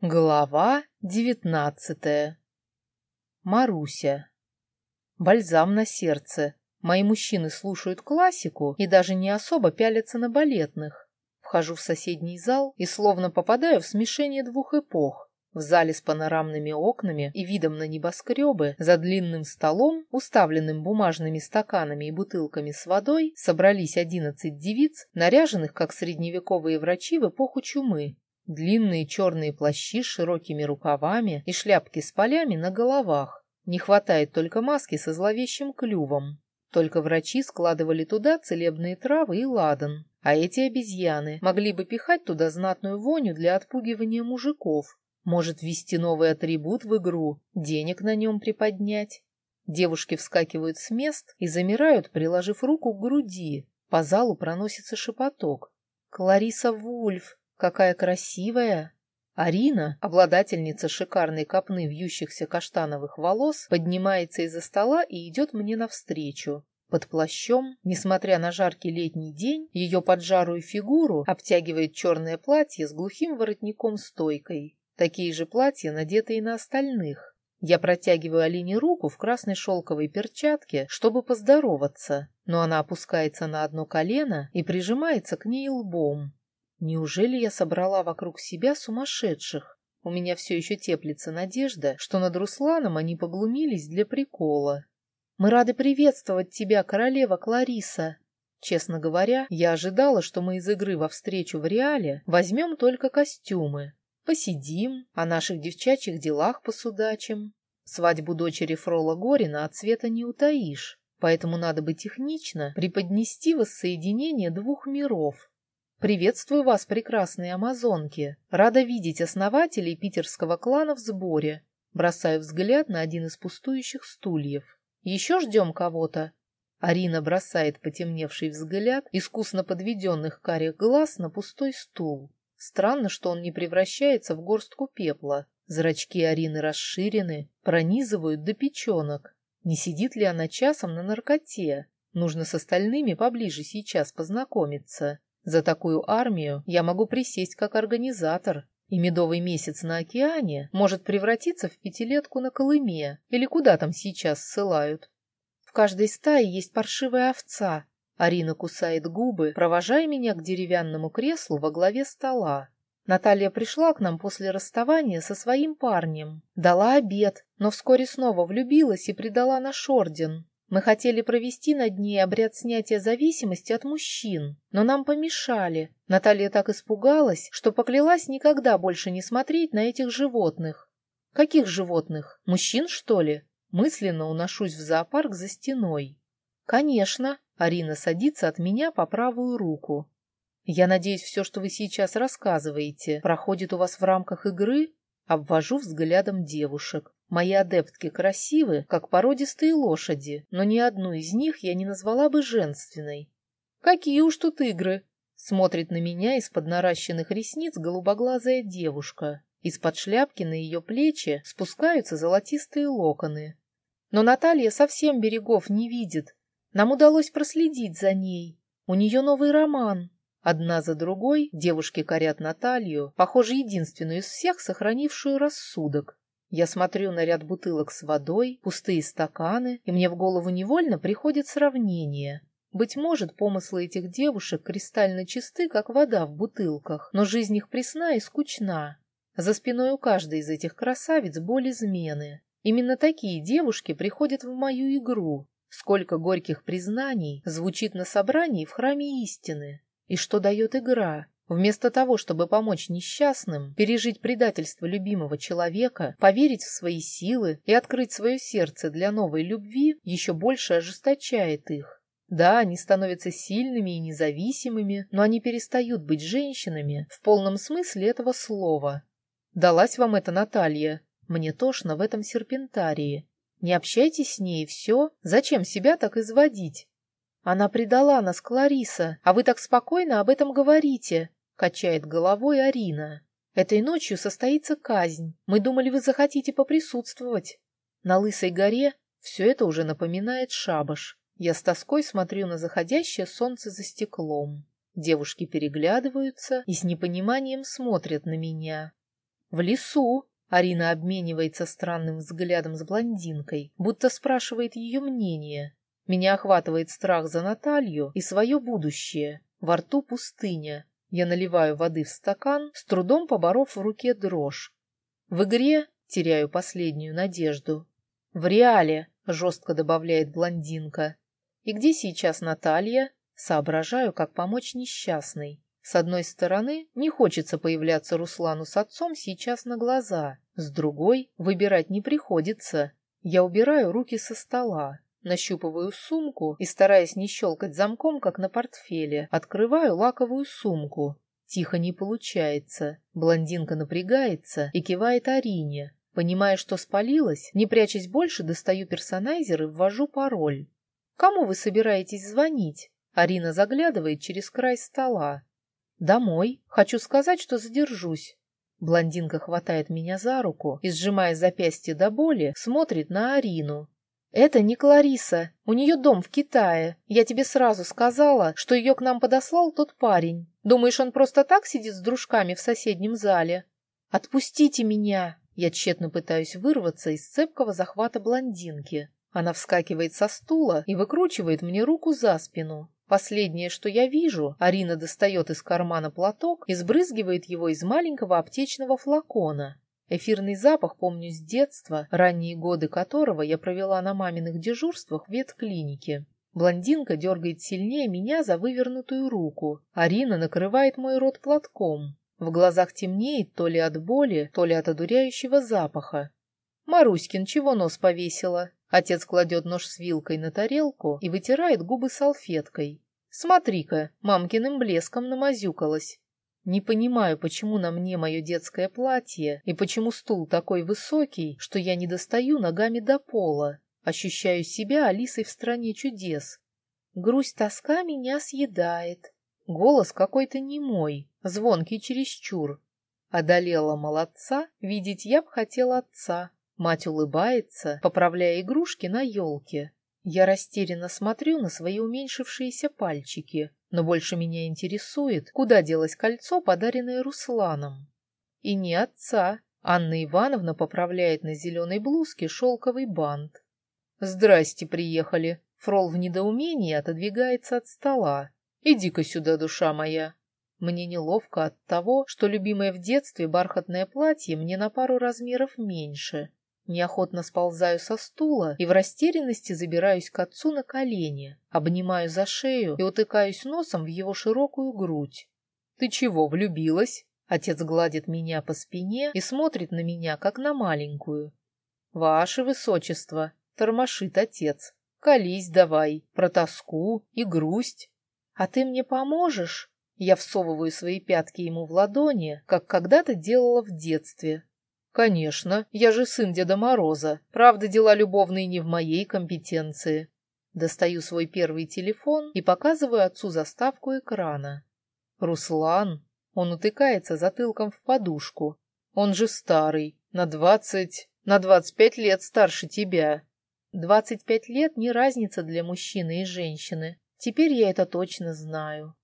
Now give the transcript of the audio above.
Глава девятнадцатая. Маруся. Бальзам на сердце. Мои мужчины слушают классику и даже не особо пялятся на балетных. Вхожу в соседний зал и словно попадаю в смешение двух эпох. В зале с панорамными окнами и видом на небоскребы за длинным столом, уставленным бумажными стаканами и бутылками с водой, собрались одиннадцать девиц, наряженных как средневековые врачи в эпоху чумы. Длинные черные плащи с широкими рукавами и шляпки с полями на головах. Не хватает только маски со зловещим клювом. Только врачи складывали туда целебные травы и ладан, а эти обезьяны могли бы пихать туда знатную воню для отпугивания мужиков. Может, ввести новый атрибут в игру, денег на нем приподнять. Девушки вскакивают с мест и замирают, приложив руку к груди. По залу проносится шепоток. «Клариса Вульф! Какая красивая! Арина, обладательница шикарной копны вьющихся каштановых волос, поднимается из-за стола и идет мне навстречу. Под плащом, несмотря на жаркий летний день, ее поджарую фигуру обтягивает черное платье с глухим воротником-стойкой. Такие же платья надеты и на остальных. Я протягиваю Алине руку в красной шелковой перчатке, чтобы поздороваться, но она опускается на одно колено и прижимается к ней лбом. Неужели я собрала вокруг себя сумасшедших? У меня все еще теплится надежда, что над Русланом они поглумились для прикола. «Мы рады приветствовать тебя, королева Клариса!» Честно говоря, я ожидала, что мы из игры во встречу в реале возьмем только костюмы. Посидим, о наших девчачьих делах посудачим. Свадьбу дочери Фрола Горина от цвета не утаишь, поэтому надо быть технично преподнести воссоединение двух миров, «Приветствую вас, прекрасные амазонки! Рада видеть основателей питерского клана в сборе!» Бросаю взгляд на один из пустующих стульев. «Еще ждем кого-то?» Арина бросает потемневший взгляд искусно подведенных карих глаз на пустой стул. Странно, что он не превращается в горстку пепла. Зрачки Арины расширены, пронизывают до печенок. Не сидит ли она часом на наркоте? Нужно с остальными поближе сейчас познакомиться. За такую армию я могу присесть как организатор, и медовый месяц на океане может превратиться в пятилетку на Колыме или куда там сейчас ссылают. В каждой стае есть паршивая овца. Арина кусает губы, провожая меня к деревянному креслу во главе стола. Наталья пришла к нам после расставания со своим парнем, дала обед, но вскоре снова влюбилась и предала наш орден. Мы хотели провести над ней обряд снятия зависимости от мужчин, но нам помешали. Наталья так испугалась, что поклялась никогда больше не смотреть на этих животных. Каких животных? Мужчин, что ли? Мысленно уношусь в зоопарк за стеной. Конечно, Арина садится от меня по правую руку. Я надеюсь, все, что вы сейчас рассказываете, проходит у вас в рамках игры? Обвожу взглядом девушек. Мои адептки красивы, как породистые лошади, но ни одну из них я не назвала бы женственной. Какие уж тут игры! Смотрит на меня из-под наращенных ресниц голубоглазая девушка. Из-под шляпки на ее плечи спускаются золотистые локоны. Но Наталья совсем берегов не видит. Нам удалось проследить за ней. У нее новый роман. Одна за другой девушки корят Наталью, похоже, единственную из всех сохранившую рассудок. Я смотрю на ряд бутылок с водой, пустые стаканы, и мне в голову невольно приходит сравнение. Быть может, помыслы этих девушек кристально чисты, как вода в бутылках, но жизнь их пресна и скучна. За спиной у каждой из этих красавиц боль измены. Именно такие девушки приходят в мою игру. Сколько горьких признаний звучит на собрании в храме истины. И что дает игра? Вместо того, чтобы помочь несчастным, пережить предательство любимого человека, поверить в свои силы и открыть свое сердце для новой любви, еще больше ожесточает их. Да, они становятся сильными и независимыми, но они перестают быть женщинами в полном смысле этого слова. Далась вам эта Наталья. Мне тошно в этом серпентарии. Не общайтесь с ней, все. Зачем себя так изводить? Она предала нас, Клариса, а вы так спокойно об этом говорите. Качает головой Арина. Этой ночью состоится казнь. Мы думали, вы захотите поприсутствовать. На Лысой горе все это уже напоминает шабаш. Я с тоской смотрю на заходящее солнце за стеклом. Девушки переглядываются и с непониманием смотрят на меня. В лесу. Арина обменивается странным взглядом с блондинкой, будто спрашивает ее мнение. Меня охватывает страх за Наталью и свое будущее. Во рту пустыня. Я наливаю воды в стакан, с трудом поборов в руке дрожь. В игре теряю последнюю надежду. В реале, жестко добавляет блондинка. И где сейчас Наталья? Соображаю, как помочь несчастной. С одной стороны, не хочется появляться Руслану с отцом сейчас на глаза. С другой, выбирать не приходится. Я убираю руки со стола, нащупываю сумку и, стараясь не щелкать замком, как на портфеле, открываю лаковую сумку. Тихо не получается. Блондинка напрягается и кивает Арине. Понимая, что спалилась, не прячась больше, достаю персонайзер и ввожу пароль. «Кому вы собираетесь звонить?» Арина заглядывает через край стола. «Домой. Хочу сказать, что задержусь». Блондинка хватает меня за руку и, сжимая запястье до боли, смотрит на Арину. «Это не Клариса. У нее дом в Китае. Я тебе сразу сказала, что ее к нам подослал тот парень. Думаешь, он просто так сидит с дружками в соседнем зале? Отпустите меня!» Я тщетно пытаюсь вырваться из цепкого захвата блондинки. Она вскакивает со стула и выкручивает мне руку за спину. Последнее, что я вижу, Арина достает из кармана платок и сбрызгивает его из маленького аптечного флакона. Эфирный запах помню с детства, ранние годы которого я провела на маминых дежурствах в ветклинике. Блондинка дергает сильнее меня за вывернутую руку. Арина накрывает мой рот платком. В глазах темнеет то ли от боли, то ли от одуряющего запаха. «Маруськин, чего нос повесила?» Отец кладет нож с вилкой на тарелку и вытирает губы салфеткой. «Смотри-ка, мамкиным блеском намазюкалась». Не понимаю, почему на мне мое детское платье и почему стул такой высокий, что я не достаю ногами до пола. Ощущаю себя Алисой в стране чудес. Грусть тоска меня съедает. Голос какой-то немой, звонкий чересчур. Одолела молодца, видеть я б хотела отца. Мать улыбается, поправляя игрушки на елке. Я растерянно смотрю на свои уменьшившиеся пальчики, но больше меня интересует, куда делось кольцо, подаренное Русланом. И не отца. Анна Ивановна поправляет на зеленой блузке шелковый бант. «Здрасте, приехали!» Фрол в недоумении отодвигается от стола. «Иди-ка сюда, душа моя!» Мне неловко от того, что любимое в детстве бархатное платье мне на пару размеров меньше. Неохотно сползаю со стула и в растерянности забираюсь к отцу на колени, обнимаю за шею и утыкаюсь носом в его широкую грудь. «Ты чего, влюбилась?» Отец гладит меня по спине и смотрит на меня, как на маленькую. «Ваше высочество!» — тормошит отец. «Колись давай, про тоску и грусть. А ты мне поможешь?» Я всовываю свои пятки ему в ладони, как когда-то делала в детстве, «Конечно, я же сын Деда Мороза. Правда, дела любовные не в моей компетенции». Достаю свой первый телефон и показываю отцу заставку экрана. «Руслан?» Он утыкается затылком в подушку. «Он же старый, на двадцать... на двадцать пять лет старше тебя». «Двадцать пять лет не разница для мужчины и женщины. Теперь я это точно знаю».